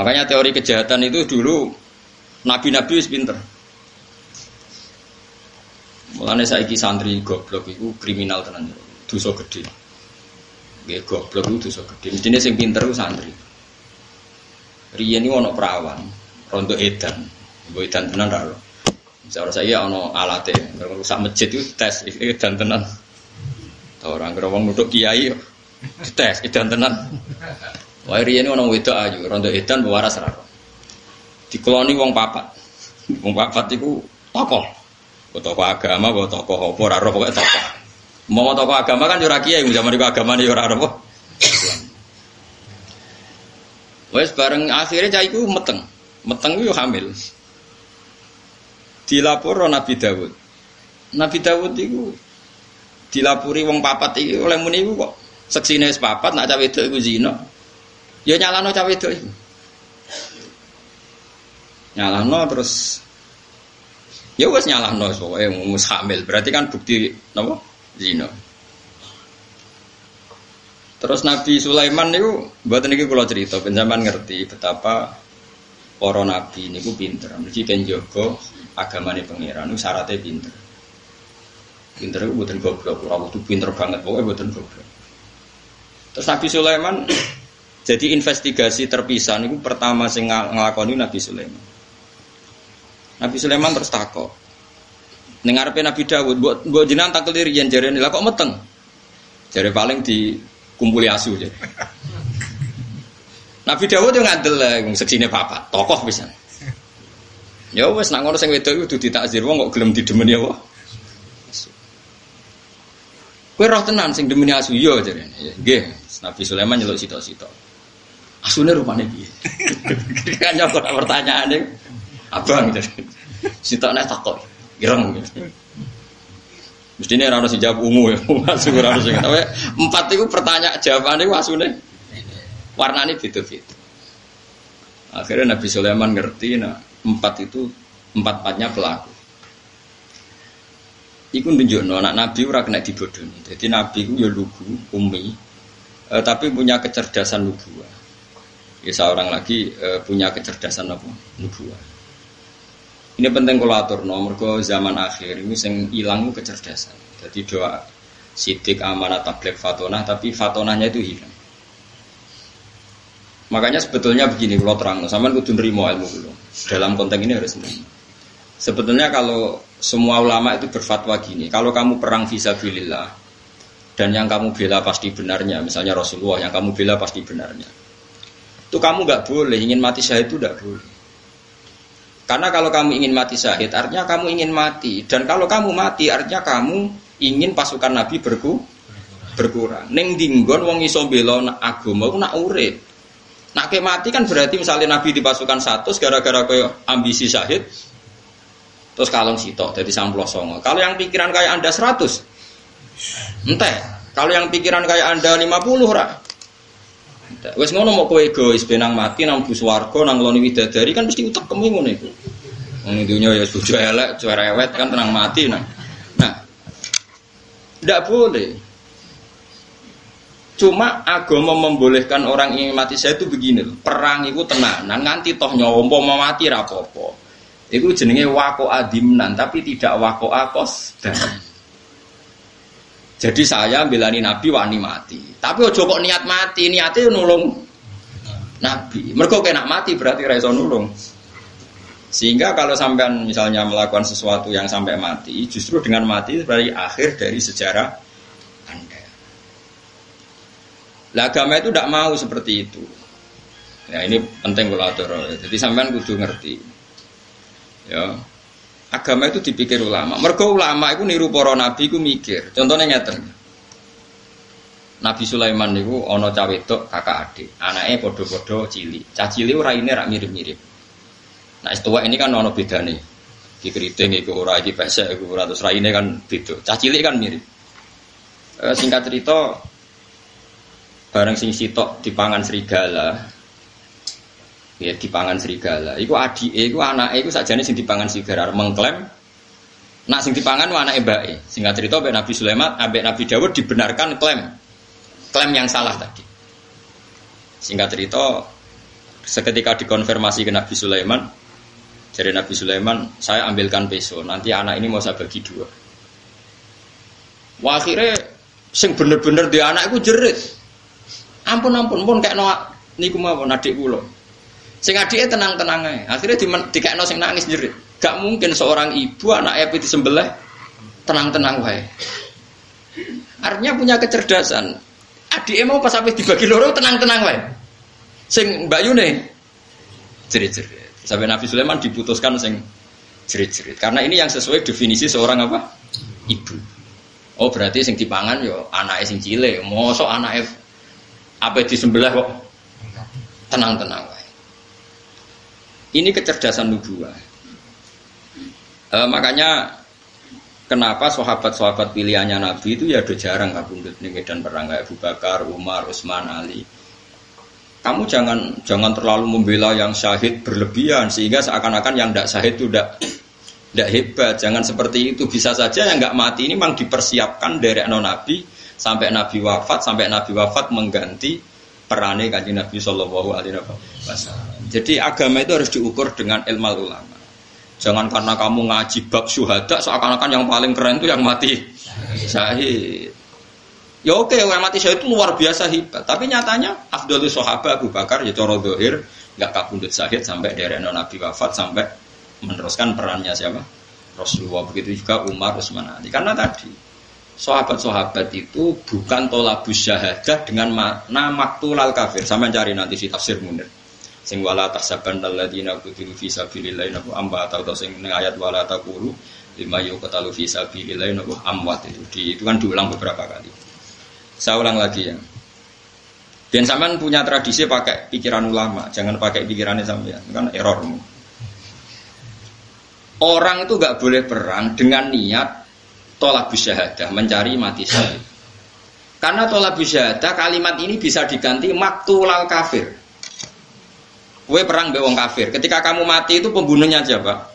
Makanya teori kejahatan itu dulu nabi-nabi wis pinter. Mulane saiki santri goblok itu kriminal tenan. Dosa gede. Nggih goblok itu dosa gede. Mestine sing pinter ku santri. Riyen iki ana perawan, rondo edan. Mbok edan tenan ra. Misalnya saya ana alate, rusak masjid itu tes edan tenan. Orang kira wong nuduk kiai dites edan tenan. Wah riyen ana wedok ayu, rondo edan waras ra. Dikeloni wong papat. Wong papat iku tokoh. Tokoh agama, tokoh apa ora ora pokoke tokoh. Mau tokoh agama kan yo ora kiai, zaman iku agamane yo ora apa. Wes bareng akhirnya cah iku meteng. Meteng yo hamil. Dilapor Nabi Dawud. Nabi Dawud itu dilapuri wong papat iki oleh muni iku kok seksine wis papat nak cawe wedok iku zina. Ya nyalano cawe iku. Nyalano terus ya wis nyalano pokoke mus hamil. Berarti kan bukti napa? Zina. Terus Nabi Sulaiman niku buat niki kula cerita penjaman ngerti betapa para nabi niku pinter. Mesti kan jaga agamane pangeran niku syaratnya pinter. Pinter itu buatan goblok, ora tuh pinter banget, pokoknya buatan goblok. Terus Nabi Sulaiman jadi investigasi terpisah niku pertama sing nglakoni Nabi Sulaiman. Nabi Sulaiman terus takok. Ning ngarepe Nabi Dawud, mbok mbok jenengan tak kelir yen jarene lah kok meteng. Jare paling di kumpuli asu jadi. Nabi Dawud yo ngandel lah wong seksine papat, tokoh pisan. Ya wis nak ngono sing wedok kudu ditakzir wong kok gelem didemeni apa? Kowe roh tenan sing demeni asu yo jarene. Nggih, Nabi Sulaiman nyeluk sitok-sitok. Asune rupane piye? kan nyokot pertanyaane abang gitu. Sitokne takok. Ireng gitu. Mesti ini harus dijawab ungu ya, masuk harus ingat. Tapi empat itu pertanyaan jawabannya wasune warnanya beda-beda. Akhirnya Nabi Sulaiman ngerti, nah empat itu empat empatnya pelaku. Iku nunjukno anak Nabi ora kena dibodohi. Jadi Nabi itu ya lugu, umi, eh, tapi punya kecerdasan nubuah. Ya seorang lagi eh, punya kecerdasan apa? Nubuah. Ini penting kalau atur nomor ke zaman akhir ini sing hilang kecerdasan. Jadi doa sidik amanat tablet fatonah tapi fatonahnya itu hilang. Makanya sebetulnya begini kalau terang, sama kudu nerimo ilmu dulu. Dalam konteks ini harus nerimo. Sebetulnya kalau semua ulama itu berfatwa gini, kalau kamu perang visabilillah dan yang kamu bela pasti benarnya, misalnya Rasulullah yang kamu bela pasti benarnya, itu kamu nggak boleh ingin mati syahid itu nggak boleh. Karena kalau kamu ingin mati syahid, artinya kamu ingin mati. Dan kalau kamu mati, artinya kamu ingin pasukan Nabi berku, berkurang. Neng dinggon wong iso bela agama ku nak urip. Nak ke mati kan berarti misalnya Nabi di pasukan satu gara-gara kayak ambisi syahid. Terus kalong sitok jadi samploh songo. Kalau yang pikiran kayak Anda 100. Entah. Kalau yang pikiran kayak Anda 50 ora. Wes ngono mau kowe egois benang mati nang bus warga nang loni widadari kan mesti utek kemu ngono iku. Wong dunya ya bojo elek, cerewet kan tenang mati nah. Nah. Tidak boleh. Cuma agama membolehkan orang ingin mati saya itu begini. Perang itu tenanan nganti toh nyawa mau mati rapopo. Itu jenenge wako adimnan tapi tidak wako akos dan jadi saya belani Nabi wani mati. Tapi ojo kok niat mati, niatnya nulung Nabi. Mereka kena mati berarti reso nulung. Sehingga kalau sampean misalnya melakukan sesuatu yang sampai mati, justru dengan mati berarti akhir dari sejarah Anda. Lah agama itu tidak mau seperti itu. Ya ini penting kalau Jadi sampean kudu ngerti. Ya, agama itu dipikir ulama. Mergo ulama itu niru para nabi itu mikir. Contohnya ngeten. Nabi Sulaiman niku ana cah wedok kakak adik. Anaknya podo-podo cili. Cah cili raine rak mirip-mirip. Nah, istiwa ini kan ana bedane. Iki keriting iku ora iki pesek iku ora terus raine kan beda. Cah cili kan mirip. E, singkat cerita bareng sing sitok dipangan serigala, ya dipangan serigala. Iku adik, iku anak, iku sajane sing dipangan serigala mengklaim. Nak sing dipangan anak mbake. Singkat cerita Mbak Nabi Sulaiman, ambek Nabi Dawud dibenarkan klaim. Klaim yang salah tadi. Singkat cerita seketika dikonfirmasi ke Nabi Sulaiman, jadi Nabi Sulaiman, saya ambilkan peso, nanti anak ini mau saya bagi dua. Wah akhirnya, sing bener-bener di anak itu jerit. Ampun ampun, pun kayak noak niku mau adik kulo. Sing adiknya tenang-tenang. Akhirnya di, di kayak sing nangis jerit. Gak mungkin seorang ibu anak epi disembelih tenang-tenang wae. Artinya punya kecerdasan. Adik mau pas sampai dibagi loro tenang-tenang wae. Sing Mbak Yune jerit-jerit. Sampai Nabi Sulaiman diputuskan sing jerit-jerit. Karena ini yang sesuai definisi seorang apa? Ibu. Oh berarti sing dipangan yo anaknya sing cilik. Mosok anaknya apa disembelih kok tenang-tenang Ini kecerdasan nubuah. E, makanya kenapa sahabat-sahabat pilihannya Nabi itu ya udah jarang kabundut nih medan perang kayak Abu Bakar, Umar, Utsman, Ali. Kamu jangan jangan terlalu membela yang syahid berlebihan sehingga seakan-akan yang tidak syahid itu tidak tidak hebat. Jangan seperti itu. Bisa saja yang nggak mati ini memang dipersiapkan dari non Nabi sampai Nabi wafat sampai Nabi wafat mengganti perane kanjeng Nabi Shallallahu Alaihi Wasallam. Jadi agama itu harus diukur dengan ilmu ulama. Jangan karena kamu ngaji bab syuhada seakan-akan yang paling keren itu yang mati syahid. Ya oke, yang mati syahid itu luar biasa hebat. Tapi nyatanya Abdul Sahabat Abu Bakar ya coro dohir nggak kabundut syahid sampai dari Nabi wafat sampai meneruskan perannya siapa? Rasulullah begitu juga Umar Utsman Ali. Karena tadi sahabat-sahabat itu bukan tolabus syahadah dengan makna maktulal kafir. Sama cari nanti si tafsir munir. Sing wala tahsaban alladzina qutilu fi sabilillah nabu amba atau sing ayat wala taqulu lima yuqtalu fi sabilillah nabu amwat itu. Di, itu kan diulang beberapa kali. Saya ulang lagi ya. Dan sampean punya tradisi pakai pikiran ulama, jangan pakai pikirannya sampean, kan error. Orang itu nggak boleh perang dengan niat tolak syahadah, mencari mati syahid. Karena tolak syahadah kalimat ini bisa diganti maktulal kafir. Kue perang bewong kafir. Ketika kamu mati itu pembunuhnya siapa?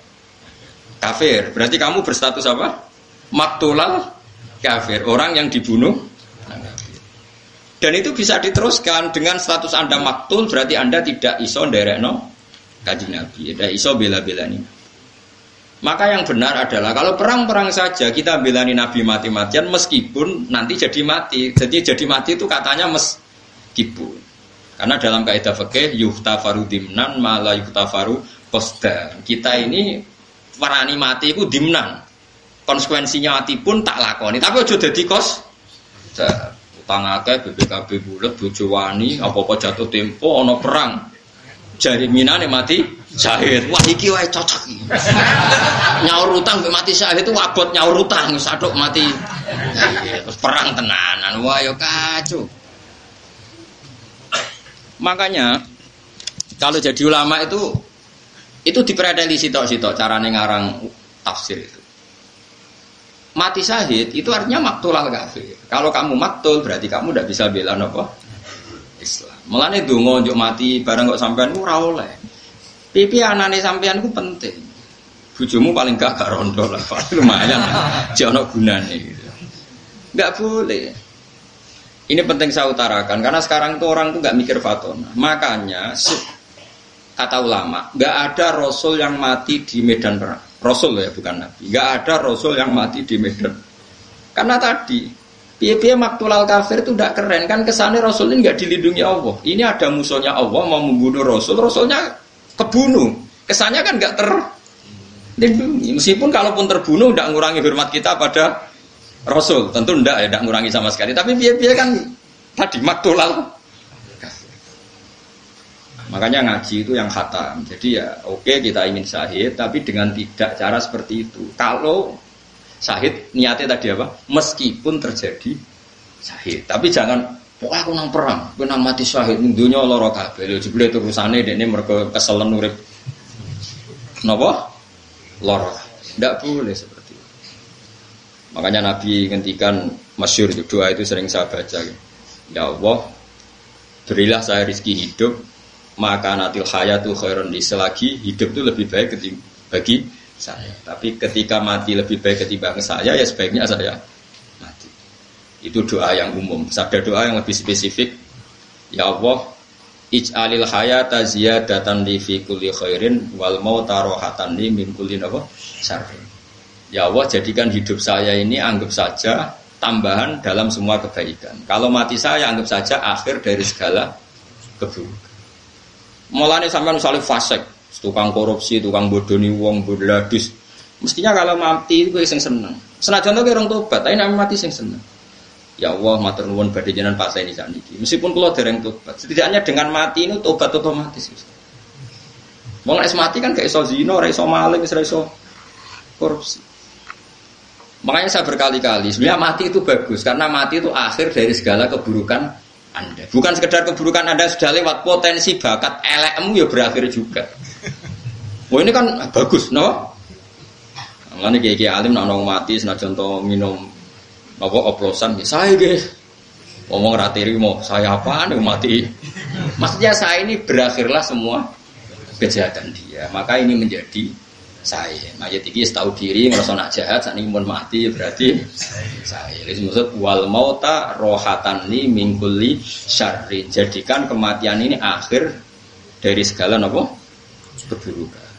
Kafir. Berarti kamu berstatus apa? Maktulal kafir. Orang yang dibunuh dan itu bisa diteruskan dengan status Anda maktul berarti Anda tidak iso no kaji Nabi, tidak iso bela-bela ini. Maka yang benar adalah kalau perang-perang saja kita belani Nabi mati-matian meskipun nanti jadi mati. Jadi jadi mati itu katanya meskipun. Karena dalam kaidah fikih yuhtafaru dimnan mala yuhtafaru posda. Kita ini warani mati itu dimnan. Konsekuensinya mati pun tak lakoni. Tapi ojo jadi kos. Utang akeh BPKB bulat bojo wani apa-apa jatuh tempo ana perang. Jari minane mati syahid wah iki wae cocok nyaur utang mati syahid itu wabot nyaur utang. Saduk mati terus perang tenanan. Wah yo kacau makanya kalau jadi ulama itu itu diprediksi sitok-sitok carane ngarang tafsir itu mati syahid itu artinya maktul al kafir. Kalau kamu maktul berarti kamu tidak bisa bela nopo Islam. Mulane donga njuk mati barang kok sampean ora oleh. Pipi anane sampean ku penting. Bujumu paling gak gak rondo lah, paling lumayan. Jono gunane gitu. Gak boleh. Ini penting saya utarakan karena sekarang tuh orang tuh nggak mikir fatona. Makanya kata ulama, nggak ada rasul yang mati di medan perang. Rasul ya bukan Nabi. Gak ada Rasul yang mati di Medan. Karena tadi Piye-piye maktulal kafir itu tidak keren kan kesannya Rasul ini nggak dilindungi Allah. Ini ada musuhnya Allah mau membunuh Rasul, Rasulnya kebunuh. Kesannya kan nggak terlindungi. Meskipun kalaupun terbunuh tidak ngurangi hormat kita pada Rasul, tentu tidak ya, tidak ngurangi sama sekali. Tapi piye-piye kan tadi maktulal Makanya ngaji itu yang khatam. Jadi ya oke okay, kita ingin syahid, tapi dengan tidak cara seperti itu. Kalau syahid niatnya tadi apa? Meskipun terjadi syahid, tapi jangan aku nang perang, aku nang mati syahid dunya lara kabeh. Lho jebule terusane dekne mergo keselen urip. Napa? Lara. Tidak boleh. Makanya Nabi ngendikan masyur itu doa itu sering saya baca. Ya Allah, berilah saya rezeki hidup maka natil hayatu khairun di selagi hidup itu lebih baik bagi saya. Tapi ketika mati lebih baik ketimbang saya, ya sebaiknya saya mati. Itu doa yang umum. Sabda doa yang lebih spesifik, ya Allah, Ij'alil hayata ziyadatan li fi kulli khairin wal mauta rohatan li min kulli syarrin. Ya Allah jadikan hidup saya ini anggap saja tambahan dalam semua kebaikan. Kalau mati saya anggap saja akhir dari segala keburukan. Mulane sampean misalnya fasek, tukang korupsi, tukang bodoni wong, bodladus. Mestinya kalau mati itu sing seneng. Senajan to orang tobat, tapi nek mati sing seneng. Ya Allah, matur nuwun badhe jenengan Pak ini sakniki. Meskipun kula dereng tobat, setidaknya dengan mati ini tobat otomatis. Wong nek mati kan gak iso zina, ora iso maling, ora iso korupsi. Makanya saya berkali-kali, sebenarnya mati itu bagus karena mati itu akhir dari segala keburukan Anda. Bukan sekedar keburukan Anda sudah lewat potensi bakat elekmu ya berakhir juga. Wah ini kan bagus, no? Mana kayak alim nak mati, senajan contoh minum apa oplosan ya saya guys ngomong ratiri mau saya apa nih mati maksudnya saya ini berakhirlah semua kejahatan dia maka ini menjadi saya mayat ini tahu diri ngerasa nak jahat saat ini pun mati berarti saya ini maksud wal mauta rohatan ini mingkuli syarri. Jadikan kematian ini akhir dari segala nopo keburukan